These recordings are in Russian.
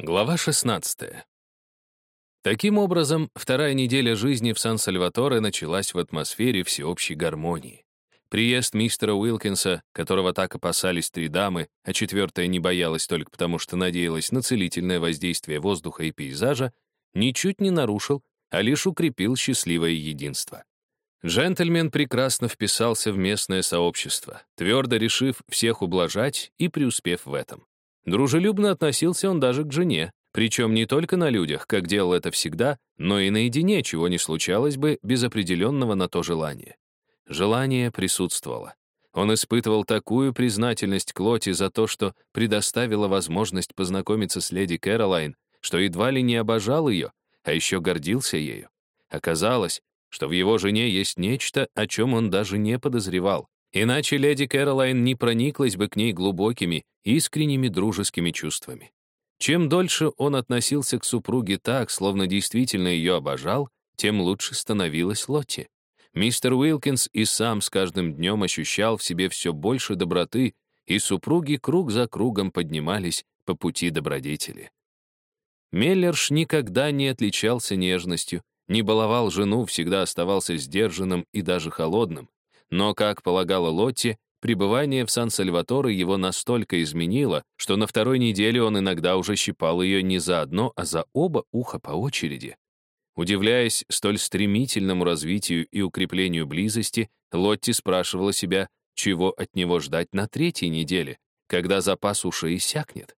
Глава 16. Таким образом, вторая неделя жизни в Сан-Сальваторе началась в атмосфере всеобщей гармонии. Приезд мистера Уилкинса, которого так опасались три дамы, а четвертая не боялась только потому, что надеялась на целительное воздействие воздуха и пейзажа, ничуть не нарушил, а лишь укрепил счастливое единство. Джентльмен прекрасно вписался в местное сообщество, твердо решив всех ублажать и преуспев в этом. Дружелюбно относился он даже к жене, причем не только на людях, как делал это всегда, но и наедине, чего не случалось бы без определенного на то желания. Желание присутствовало. Он испытывал такую признательность к Лоти за то, что предоставила возможность познакомиться с леди Кэролайн, что едва ли не обожал ее, а еще гордился ею. Оказалось, что в его жене есть нечто, о чем он даже не подозревал. Иначе леди Кэролайн не прониклась бы к ней глубокими, искренними дружескими чувствами. Чем дольше он относился к супруге так, словно действительно ее обожал, тем лучше становилась Лотти. Мистер Уилкинс и сам с каждым днем ощущал в себе все больше доброты, и супруги круг за кругом поднимались по пути добродетели. Меллерш никогда не отличался нежностью, не баловал жену, всегда оставался сдержанным и даже холодным. Но, как полагала Лотти, пребывание в Сан-Сальваторе его настолько изменило, что на второй неделе он иногда уже щипал ее не за одно, а за оба уха по очереди. Удивляясь столь стремительному развитию и укреплению близости, Лотти спрашивала себя, чего от него ждать на третьей неделе, когда запас ушей иссякнет.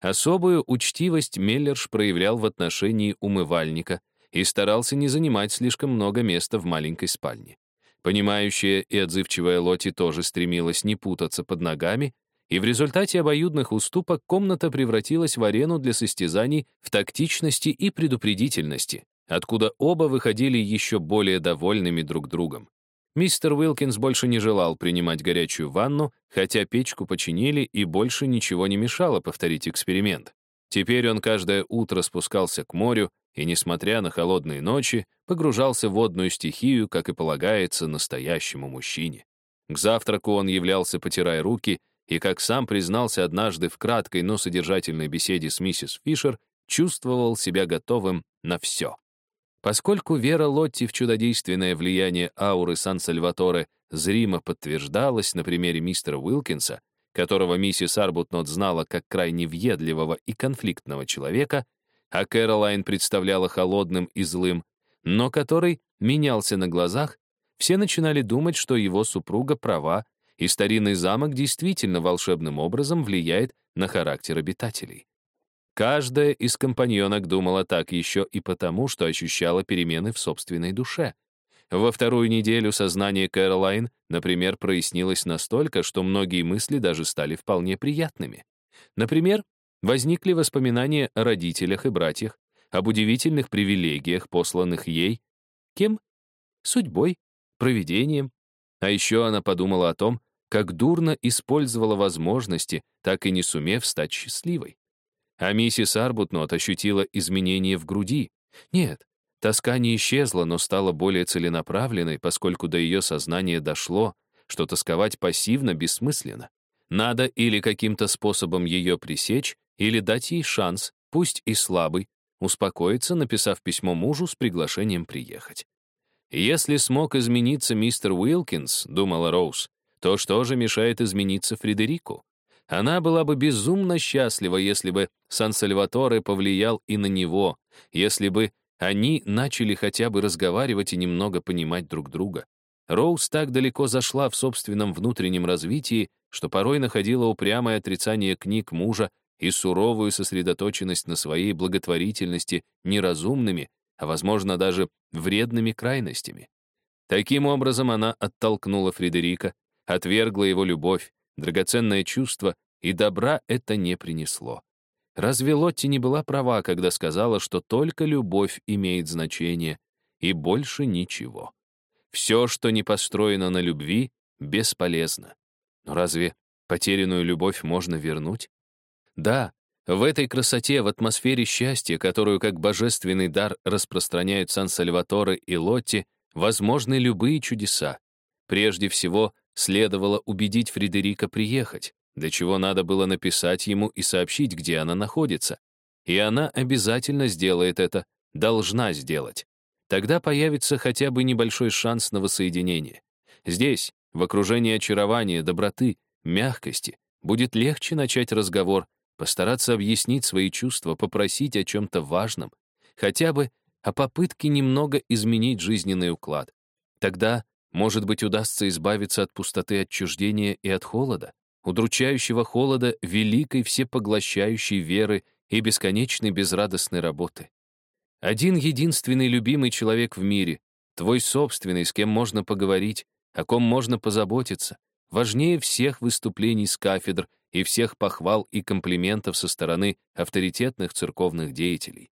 Особую учтивость Меллерш проявлял в отношении умывальника и старался не занимать слишком много места в маленькой спальне. Понимающая и отзывчивая Лоти тоже стремилась не путаться под ногами, и в результате обоюдных уступок комната превратилась в арену для состязаний в тактичности и предупредительности, откуда оба выходили еще более довольными друг другом. Мистер Уилкинс больше не желал принимать горячую ванну, хотя печку починили и больше ничего не мешало повторить эксперимент. Теперь он каждое утро спускался к морю и, несмотря на холодные ночи, погружался в водную стихию, как и полагается настоящему мужчине. К завтраку он являлся, потирая руки, и, как сам признался однажды в краткой, но содержательной беседе с миссис Фишер, чувствовал себя готовым на все. Поскольку вера Лотти в чудодейственное влияние ауры Сан-Сальваторе зримо подтверждалась на примере мистера Уилкинса, которого миссис Арбутнот знала как крайне въедливого и конфликтного человека, а Кэролайн представляла холодным и злым, но который менялся на глазах, все начинали думать, что его супруга права, и старинный замок действительно волшебным образом влияет на характер обитателей. Каждая из компаньонок думала так еще и потому, что ощущала перемены в собственной душе. Во вторую неделю сознание Кэролайн, например, прояснилось настолько, что многие мысли даже стали вполне приятными. Например, возникли воспоминания о родителях и братьях, об удивительных привилегиях, посланных ей. Кем? Судьбой, провидением. А еще она подумала о том, как дурно использовала возможности, так и не сумев стать счастливой. А миссис Арбутнот ощутила изменения в груди. Нет, Тоска не исчезла, но стала более целенаправленной, поскольку до ее сознания дошло, что тосковать пассивно бессмысленно. Надо или каким-то способом ее пресечь, или дать ей шанс, пусть и слабый, успокоиться, написав письмо мужу с приглашением приехать. «Если смог измениться мистер Уилкинс», — думала Роуз, то что же мешает измениться Фредерику? Она была бы безумно счастлива, если бы Сан-Сальваторе повлиял и на него, если бы они начали хотя бы разговаривать и немного понимать друг друга. Роуз так далеко зашла в собственном внутреннем развитии, что порой находила упрямое отрицание книг мужа и суровую сосредоточенность на своей благотворительности неразумными, а, возможно, даже вредными крайностями. Таким образом, она оттолкнула Фредерика, отвергла его любовь, драгоценное чувство, и добра это не принесло. Разве Лотти не была права, когда сказала, что только любовь имеет значение, и больше ничего? Все, что не построено на любви, бесполезно. Но разве потерянную любовь можно вернуть? Да, в этой красоте, в атмосфере счастья, которую как божественный дар распространяют Сан-Сальваторе и Лотти, возможны любые чудеса. Прежде всего, следовало убедить Фредерика приехать для чего надо было написать ему и сообщить, где она находится. И она обязательно сделает это, должна сделать. Тогда появится хотя бы небольшой шанс на воссоединение. Здесь, в окружении очарования, доброты, мягкости, будет легче начать разговор, постараться объяснить свои чувства, попросить о чем-то важном, хотя бы о попытке немного изменить жизненный уклад. Тогда, может быть, удастся избавиться от пустоты отчуждения и от холода, удручающего холода великой всепоглощающей веры и бесконечной безрадостной работы. Один единственный любимый человек в мире, твой собственный, с кем можно поговорить, о ком можно позаботиться, важнее всех выступлений с кафедр и всех похвал и комплиментов со стороны авторитетных церковных деятелей.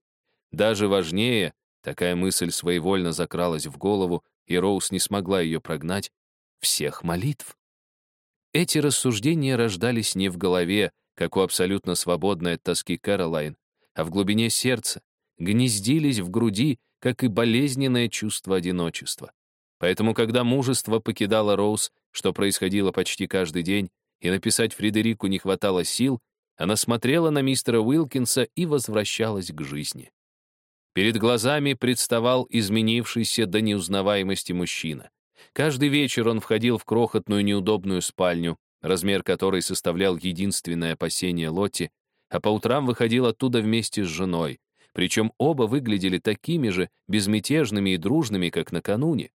Даже важнее, такая мысль своевольно закралась в голову, и Роуз не смогла ее прогнать, всех молитв. Эти рассуждения рождались не в голове, как у абсолютно свободной от тоски Кэролайн, а в глубине сердца, гнездились в груди, как и болезненное чувство одиночества. Поэтому, когда мужество покидало Роуз, что происходило почти каждый день, и написать Фредерику не хватало сил, она смотрела на мистера Уилкинса и возвращалась к жизни. Перед глазами представал изменившийся до неузнаваемости мужчина. Каждый вечер он входил в крохотную неудобную спальню, размер которой составлял единственное опасение Лотти, а по утрам выходил оттуда вместе с женой. Причем оба выглядели такими же безмятежными и дружными, как накануне.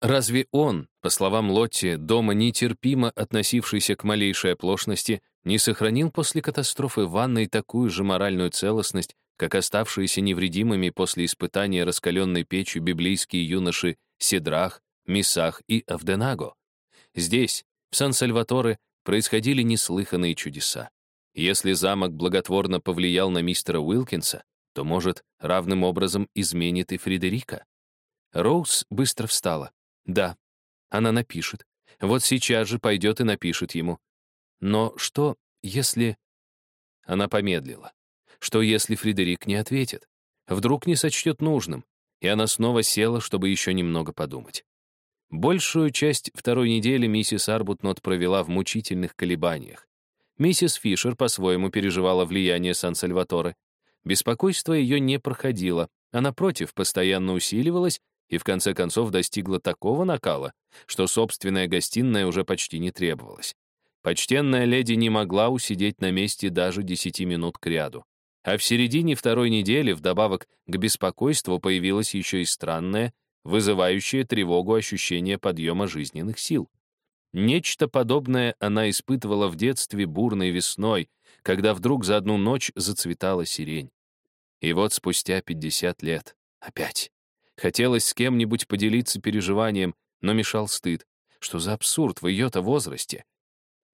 Разве он, по словам Лотти, дома нетерпимо относившийся к малейшей оплошности, не сохранил после катастрофы ванной такую же моральную целостность, как оставшиеся невредимыми после испытания раскаленной печью библейские юноши Седрах, Мисах и Авденаго? Здесь, в Сан-Сальваторе, происходили неслыханные чудеса. Если замок благотворно повлиял на мистера Уилкинса, то, может, равным образом изменит и Фредерика. Роуз быстро встала. Да, она напишет. Вот сейчас же пойдет и напишет ему. Но что, если... Она помедлила. Что, если Фредерик не ответит? Вдруг не сочтет нужным? И она снова села, чтобы еще немного подумать. Большую часть второй недели миссис Арбутнот провела в мучительных колебаниях. Миссис Фишер по-своему переживала влияние Сан-Сальваторе. Беспокойство ее не проходило, а напротив, постоянно усиливалось и в конце концов достигла такого накала, что собственная гостиная уже почти не требовалась. Почтенная леди не могла усидеть на месте даже десяти минут кряду. А в середине второй недели вдобавок к беспокойству появилось еще и странное, вызывающее тревогу ощущение подъема жизненных сил. Нечто подобное она испытывала в детстве бурной весной, когда вдруг за одну ночь зацветала сирень. И вот спустя 50 лет опять. Хотелось с кем-нибудь поделиться переживанием, но мешал стыд. Что за абсурд в ее-то возрасте?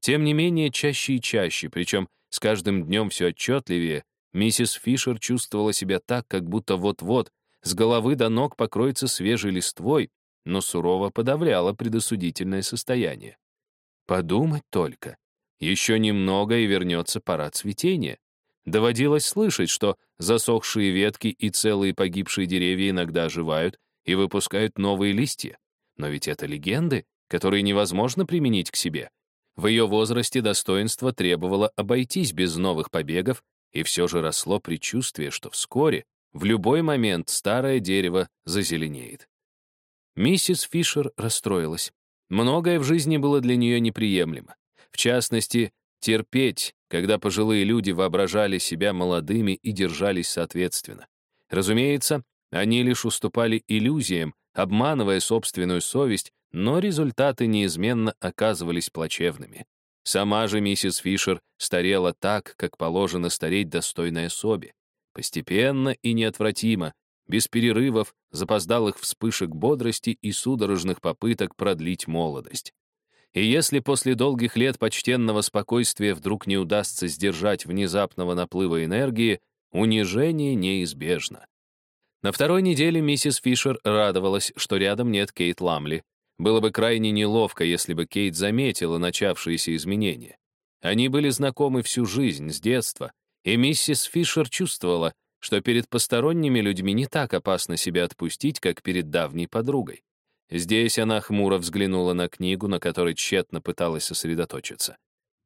Тем не менее, чаще и чаще, причем с каждым днем все отчетливее, миссис Фишер чувствовала себя так, как будто вот-вот с головы до ног покроется свежей листвой, но сурово подавляла предосудительное состояние. Подумать только. Еще немного, и вернется пора цветения. Доводилось слышать, что засохшие ветки и целые погибшие деревья иногда оживают и выпускают новые листья. Но ведь это легенды, которые невозможно применить к себе. В ее возрасте достоинство требовало обойтись без новых побегов, и все же росло предчувствие, что вскоре, в любой момент, старое дерево зазеленеет. Миссис Фишер расстроилась. Многое в жизни было для нее неприемлемо. В частности, терпеть, когда пожилые люди воображали себя молодыми и держались соответственно. Разумеется, они лишь уступали иллюзиям, обманывая собственную совесть, но результаты неизменно оказывались плачевными. Сама же миссис Фишер старела так, как положено стареть достойной особе. Постепенно и неотвратимо, без перерывов, запоздалых вспышек бодрости и судорожных попыток продлить молодость. И если после долгих лет почтенного спокойствия вдруг не удастся сдержать внезапного наплыва энергии, унижение неизбежно. На второй неделе миссис Фишер радовалась, что рядом нет Кейт Ламли. Было бы крайне неловко, если бы Кейт заметила начавшиеся изменения. Они были знакомы всю жизнь, с детства, и миссис Фишер чувствовала, что перед посторонними людьми не так опасно себя отпустить, как перед давней подругой. Здесь она хмуро взглянула на книгу, на которой тщетно пыталась сосредоточиться.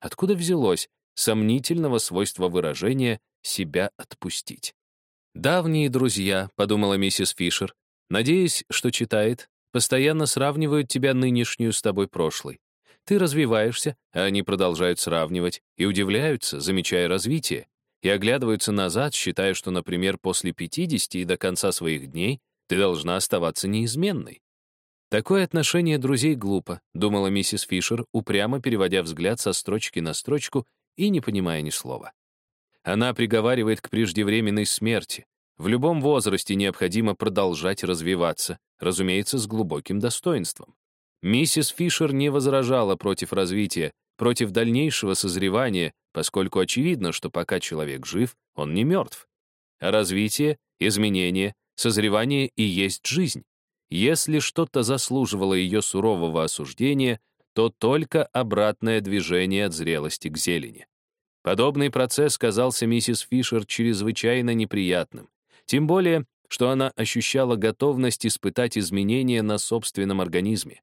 Откуда взялось сомнительного свойства выражения себя отпустить. «Давние друзья», — подумала миссис Фишер, надеясь, что читает, постоянно сравнивают тебя нынешнюю с тобой прошлой. Ты развиваешься, а они продолжают сравнивать и удивляются, замечая развитие, и оглядываются назад, считая, что, например, после 50 и до конца своих дней ты должна оставаться неизменной. Такое отношение друзей глупо, думала миссис Фишер, упрямо переводя взгляд со строчки на строчку и не понимая ни слова. Она приговаривает к преждевременной смерти. В любом возрасте необходимо продолжать развиваться, разумеется, с глубоким достоинством. Миссис Фишер не возражала против развития, против дальнейшего созревания, поскольку очевидно, что пока человек жив, он не мертв. А развитие, изменение, созревание и есть жизнь. Если что-то заслуживало ее сурового осуждения, то только обратное движение от зрелости к зелени. Подобный процесс казался миссис Фишер чрезвычайно неприятным. Тем более, что она ощущала готовность испытать изменения на собственном организме.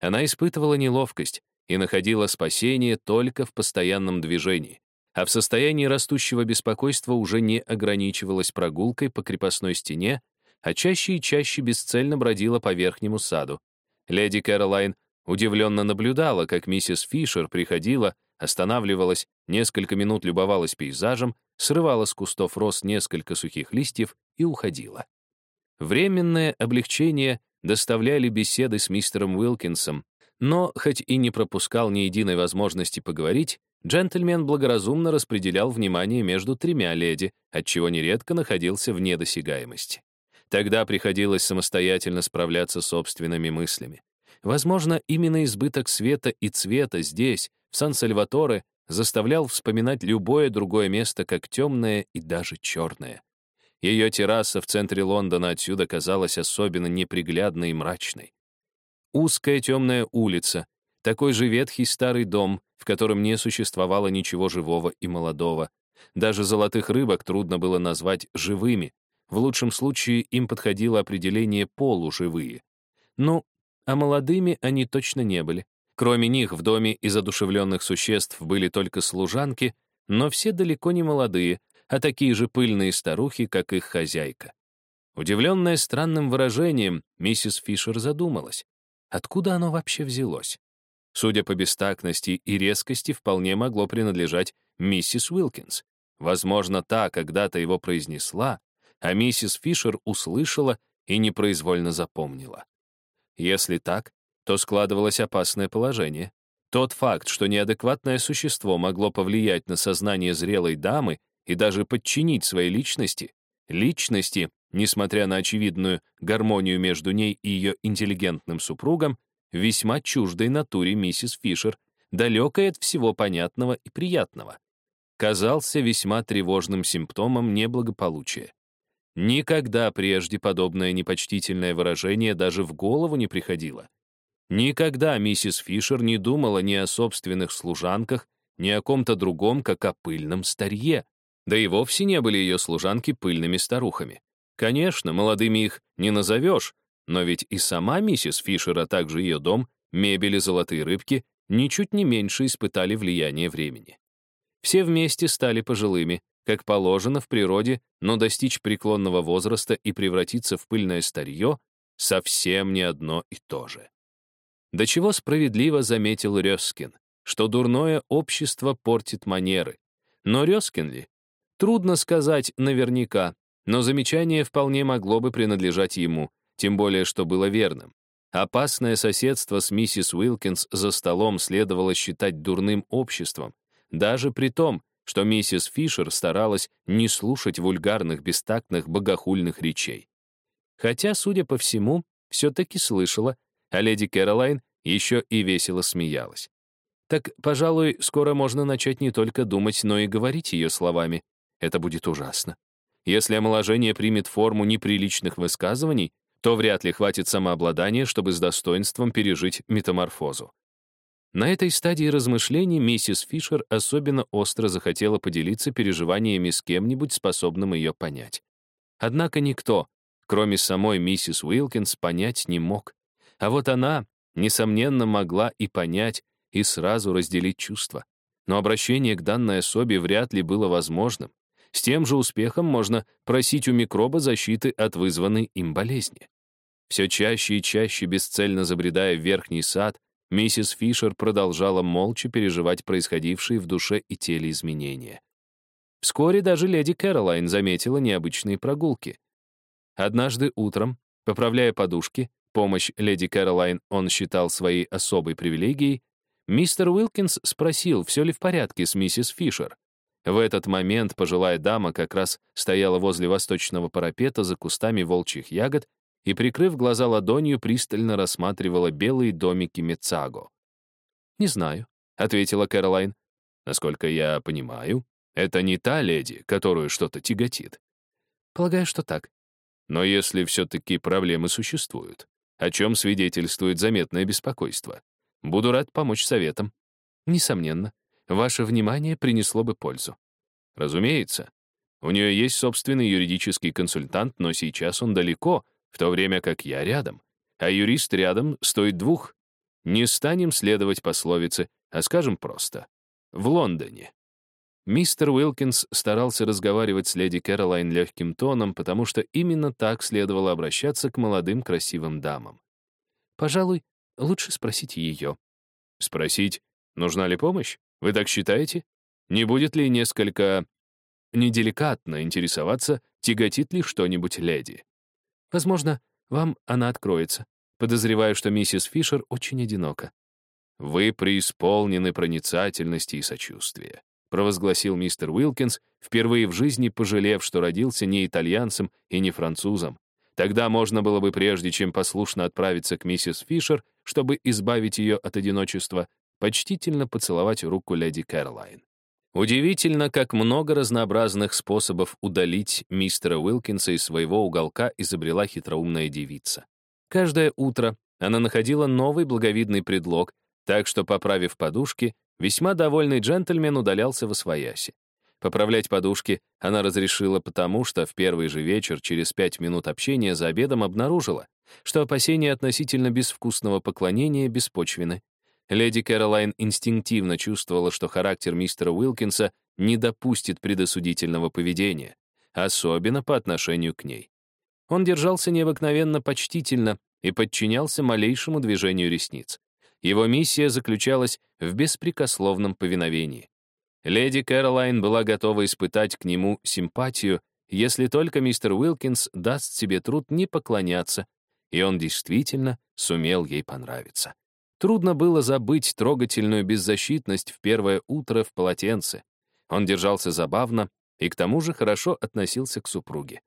Она испытывала неловкость и находила спасение только в постоянном движении, а в состоянии растущего беспокойства уже не ограничивалась прогулкой по крепостной стене, а чаще и чаще бесцельно бродила по верхнему саду. Леди Кэролайн удивленно наблюдала, как миссис Фишер приходила, останавливалась, несколько минут любовалась пейзажем, срывала с кустов роз несколько сухих листьев и уходила. Временное облегчение доставляли беседы с мистером Уилкинсом, но, хоть и не пропускал ни единой возможности поговорить, джентльмен благоразумно распределял внимание между тремя леди, отчего нередко находился в недосягаемости. Тогда приходилось самостоятельно справляться с собственными мыслями. Возможно, именно избыток света и цвета здесь, в Сан-Сальваторе, заставлял вспоминать любое другое место как темное и даже черное. Ее терраса в центре Лондона отсюда казалась особенно неприглядной и мрачной. Узкая темная улица, такой же ветхий старый дом, в котором не существовало ничего живого и молодого. Даже золотых рыбок трудно было назвать живыми, в лучшем случае им подходило определение «полуживые». Ну, а молодыми они точно не были. Кроме них в доме из одушевленных существ были только служанки, но все далеко не молодые, а такие же пыльные старухи, как их хозяйка. Удивленная странным выражением, миссис Фишер задумалась, откуда оно вообще взялось. Судя по бестактности и резкости, вполне могло принадлежать миссис Уилкинс. Возможно, та когда-то его произнесла, а миссис Фишер услышала и непроизвольно запомнила. Если так, то складывалось опасное положение. Тот факт, что неадекватное существо могло повлиять на сознание зрелой дамы и даже подчинить своей личности, личности, несмотря на очевидную гармонию между ней и ее интеллигентным супругом, весьма чуждой натуре миссис Фишер, далекой от всего понятного и приятного, казался весьма тревожным симптомом неблагополучия. Никогда прежде подобное непочтительное выражение даже в голову не приходило. Никогда миссис Фишер не думала ни о собственных служанках, ни о ком-то другом, как о пыльном старье. Да и вовсе не были ее служанки пыльными старухами. Конечно, молодыми их не назовешь, но ведь и сама миссис Фишер, а также ее дом, мебель и золотые рыбки ничуть не меньше испытали влияние времени. Все вместе стали пожилыми, как положено в природе, но достичь преклонного возраста и превратиться в пыльное старье совсем не одно и то же. До чего справедливо заметил Рёскин, что дурное общество портит манеры. Но Рёскин ли? Трудно сказать наверняка, но замечание вполне могло бы принадлежать ему, тем более что было верным. Опасное соседство с миссис Уилкинс за столом следовало считать дурным обществом, даже при том, что миссис Фишер старалась не слушать вульгарных, бестактных, богохульных речей. Хотя, судя по всему, все-таки слышала, а леди Кэролайн еще и весело смеялась. Так, пожалуй, скоро можно начать не только думать, но и говорить ее словами. Это будет ужасно. Если омоложение примет форму неприличных высказываний, то вряд ли хватит самообладания, чтобы с достоинством пережить метаморфозу. На этой стадии размышлений миссис Фишер особенно остро захотела поделиться переживаниями с кем-нибудь, способным ее понять. Однако никто, кроме самой миссис Уилкинс, понять не мог. А вот она, несомненно, могла и понять, и сразу разделить чувства. Но обращение к данной особе вряд ли было возможным. С тем же успехом можно просить у микроба защиты от вызванной им болезни. Все чаще и чаще, бесцельно забредая в верхний сад, миссис Фишер продолжала молча переживать происходившие в душе и теле изменения. Вскоре даже леди Кэролайн заметила необычные прогулки. Однажды утром, поправляя подушки, помощь леди Кэролайн он считал своей особой привилегией, мистер Уилкинс спросил, все ли в порядке с миссис Фишер. В этот момент пожилая дама как раз стояла возле восточного парапета за кустами волчьих ягод и, прикрыв глаза ладонью, пристально рассматривала белые домики Мецаго. «Не знаю», — ответила Кэролайн. «Насколько я понимаю, это не та леди, которую что-то тяготит». «Полагаю, что так». «Но если все-таки проблемы существуют, о чем свидетельствует заметное беспокойство, буду рад помочь советам». «Несомненно, ваше внимание принесло бы пользу». «Разумеется. У нее есть собственный юридический консультант, но сейчас он далеко, в то время как я рядом. А юрист рядом стоит двух. Не станем следовать пословице, а скажем просто. В Лондоне. Мистер Уилкинс старался разговаривать с леди Кэролайн легким тоном, потому что именно так следовало обращаться к молодым красивым дамам. «Пожалуй, лучше спросить ее». «Спросить, нужна ли помощь? Вы так считаете? Не будет ли несколько неделикатно интересоваться, тяготит ли что-нибудь леди?» Возможно, вам она откроется. Подозреваю, что миссис Фишер очень одинока. «Вы преисполнены проницательности и сочувствия», провозгласил мистер Уилкинс, впервые в жизни пожалев, что родился не итальянцем и не французом. Тогда можно было бы, прежде чем послушно отправиться к миссис Фишер, чтобы избавить ее от одиночества, почтительно поцеловать руку леди Кэролайн. Удивительно, как много разнообразных способов удалить мистера Уилкинса из своего уголка изобрела хитроумная девица. Каждое утро она находила новый благовидный предлог, так что, поправив подушки, весьма довольный джентльмен удалялся во свояси. Поправлять подушки она разрешила потому, что в первый же вечер, через пять минут общения за обедом, обнаружила, что опасения относительно безвкусного поклонения беспочвены. Леди Кэролайн инстинктивно чувствовала, что характер мистера Уилкинса не допустит предосудительного поведения, особенно по отношению к ней. Он держался необыкновенно почтительно и подчинялся малейшему движению ресниц. Его миссия заключалась в беспрекословном повиновении. Леди Кэролайн была готова испытать к нему симпатию, если только мистер Уилкинс даст себе труд не поклоняться, и он действительно сумел ей понравиться. Трудно было забыть трогательную беззащитность в первое утро в полотенце. Он держался забавно и к тому же хорошо относился к супруге.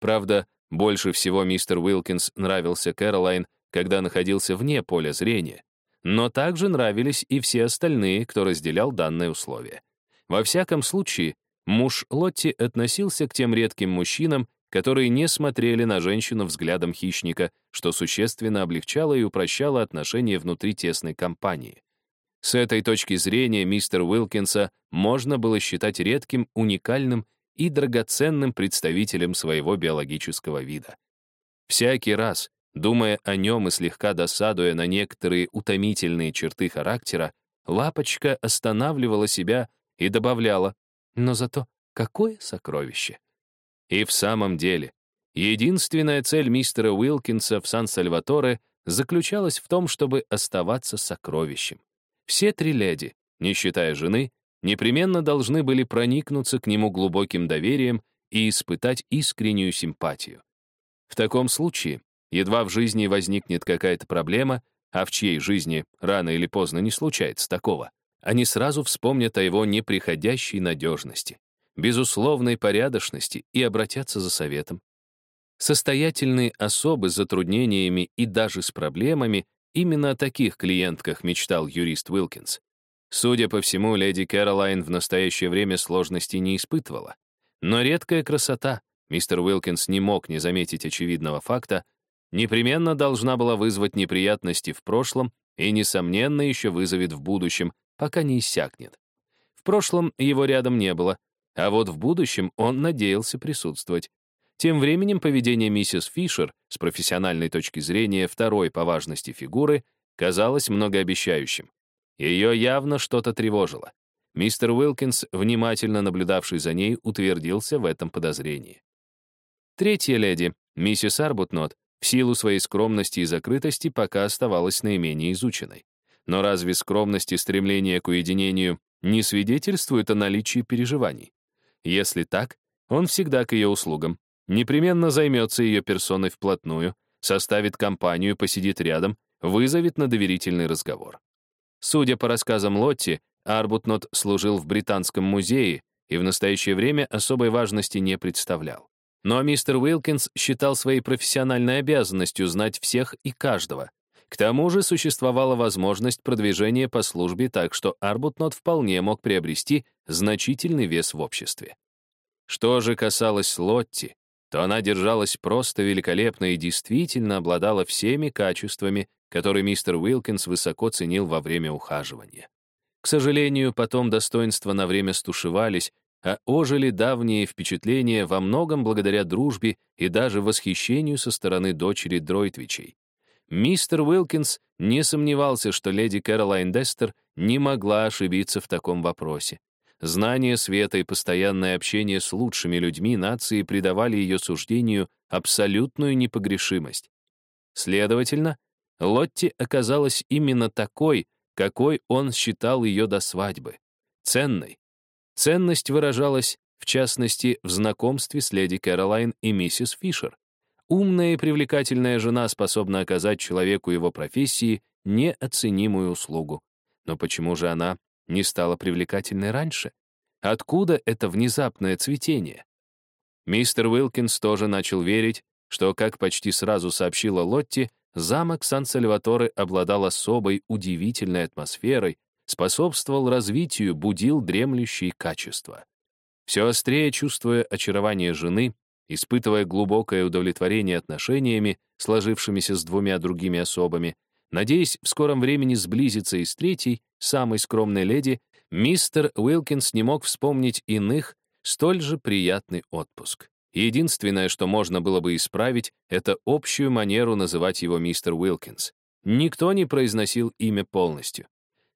Правда, больше всего мистер Уилкинс нравился Кэролайн, когда находился вне поля зрения, но также нравились и все остальные, кто разделял данное условие. Во всяком случае, муж Лотти относился к тем редким мужчинам, которые не смотрели на женщину взглядом хищника, что существенно облегчало и упрощало отношения внутри тесной компании. С этой точки зрения мистер Уилкинса можно было считать редким, уникальным и драгоценным представителем своего биологического вида. Всякий раз, думая о нем и слегка досадуя на некоторые утомительные черты характера, Лапочка останавливала себя и добавляла, но зато какое сокровище! И в самом деле, единственная цель мистера Уилкинса в Сан-Сальваторе заключалась в том, чтобы оставаться сокровищем. Все три леди, не считая жены, непременно должны были проникнуться к нему глубоким доверием и испытать искреннюю симпатию. В таком случае, едва в жизни возникнет какая-то проблема, а в чьей жизни рано или поздно не случается такого, они сразу вспомнят о его неприходящей надежности безусловной порядочности и обратятся за советом. Состоятельные особы с затруднениями и даже с проблемами именно о таких клиентках мечтал юрист Уилкинс. Судя по всему, леди Кэролайн в настоящее время сложностей не испытывала. Но редкая красота, мистер Уилкинс не мог не заметить очевидного факта, непременно должна была вызвать неприятности в прошлом и, несомненно, еще вызовет в будущем, пока не иссякнет. В прошлом его рядом не было, а вот в будущем он надеялся присутствовать. Тем временем поведение миссис Фишер с профессиональной точки зрения второй по важности фигуры казалось многообещающим. Ее явно что-то тревожило. Мистер Уилкинс, внимательно наблюдавший за ней, утвердился в этом подозрении. Третья леди, миссис Арбутнот, в силу своей скромности и закрытости пока оставалась наименее изученной. Но разве скромность и стремление к уединению не свидетельствуют о наличии переживаний? Если так, он всегда к ее услугам, непременно займется ее персоной вплотную, составит компанию, посидит рядом, вызовет на доверительный разговор. Судя по рассказам Лотти, Арбутнот служил в Британском музее и в настоящее время особой важности не представлял. Но мистер Уилкинс считал своей профессиональной обязанностью знать всех и каждого. К тому же существовала возможность продвижения по службе, так что Арбутнот вполне мог приобрести значительный вес в обществе. Что же касалось Лотти, то она держалась просто великолепно и действительно обладала всеми качествами, которые мистер Уилкинс высоко ценил во время ухаживания. К сожалению, потом достоинства на время стушевались, а ожили давние впечатления во многом благодаря дружбе и даже восхищению со стороны дочери Дройтвичей. Мистер Уилкинс не сомневался, что леди Кэролайн Дестер не могла ошибиться в таком вопросе. Знание света и постоянное общение с лучшими людьми нации придавали ее суждению абсолютную непогрешимость. Следовательно, Лотти оказалась именно такой, какой он считал ее до свадьбы. Ценной. Ценность выражалась, в частности, в знакомстве с леди Кэролайн и миссис Фишер. Умная и привлекательная жена способна оказать человеку его профессии неоценимую услугу. Но почему же она не стала привлекательной раньше? Откуда это внезапное цветение? Мистер Уилкинс тоже начал верить, что, как почти сразу сообщила Лотти, замок Сан-Сальваторе обладал особой удивительной атмосферой, способствовал развитию, будил дремлющие качества. Все острее чувствуя очарование жены, испытывая глубокое удовлетворение отношениями, сложившимися с двумя другими особами, надеясь в скором времени сблизиться и с третьей, самой скромной леди, мистер Уилкинс не мог вспомнить иных, столь же приятный отпуск. Единственное, что можно было бы исправить, это общую манеру называть его мистер Уилкинс. Никто не произносил имя полностью.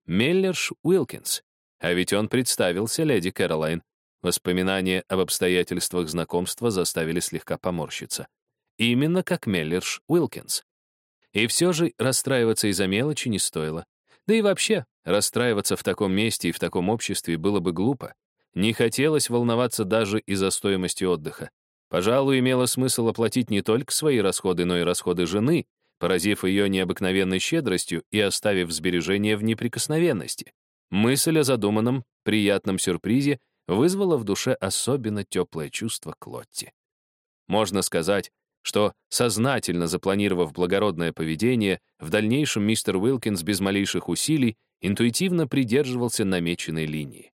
Меллерш Уилкинс. А ведь он представился леди Кэролайн. Воспоминания об обстоятельствах знакомства заставили слегка поморщиться. Именно как Меллерш Уилкинс. И все же расстраиваться из-за мелочи не стоило. Да и вообще, расстраиваться в таком месте и в таком обществе было бы глупо. Не хотелось волноваться даже из-за стоимости отдыха. Пожалуй, имело смысл оплатить не только свои расходы, но и расходы жены, поразив ее необыкновенной щедростью и оставив сбережения в неприкосновенности. Мысль о задуманном, приятном сюрпризе вызвала в душе особенно теплое чувство к Лотте. Можно сказать, что, сознательно запланировав благородное поведение, в дальнейшем мистер Уилкинс без малейших усилий интуитивно придерживался намеченной линии.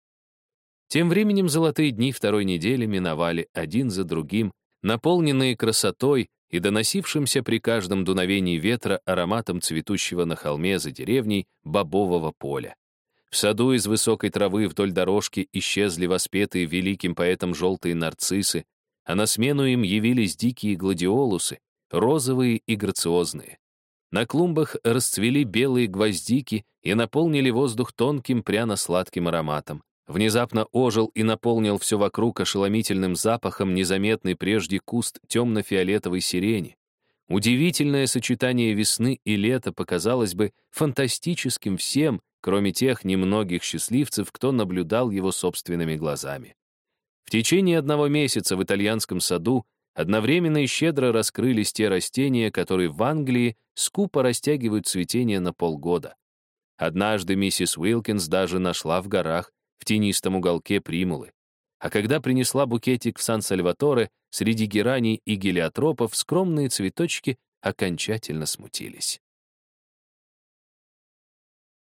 Тем временем золотые дни второй недели миновали один за другим, наполненные красотой и доносившимся при каждом дуновении ветра ароматом цветущего на холме за деревней бобового поля. В саду из высокой травы вдоль дорожки исчезли воспетые великим поэтом желтые нарциссы, а на смену им явились дикие гладиолусы, розовые и грациозные. На клумбах расцвели белые гвоздики и наполнили воздух тонким пряно-сладким ароматом. Внезапно ожил и наполнил все вокруг ошеломительным запахом незаметный прежде куст темно-фиолетовой сирени. Удивительное сочетание весны и лета показалось бы фантастическим всем, кроме тех немногих счастливцев, кто наблюдал его собственными глазами. В течение одного месяца в итальянском саду одновременно и щедро раскрылись те растения, которые в Англии скупо растягивают цветение на полгода. Однажды миссис Уилкинс даже нашла в горах в тенистом уголке примулы. А когда принесла букетик в Сан-Сальваторе, среди гераний и гелиотропов скромные цветочки окончательно смутились.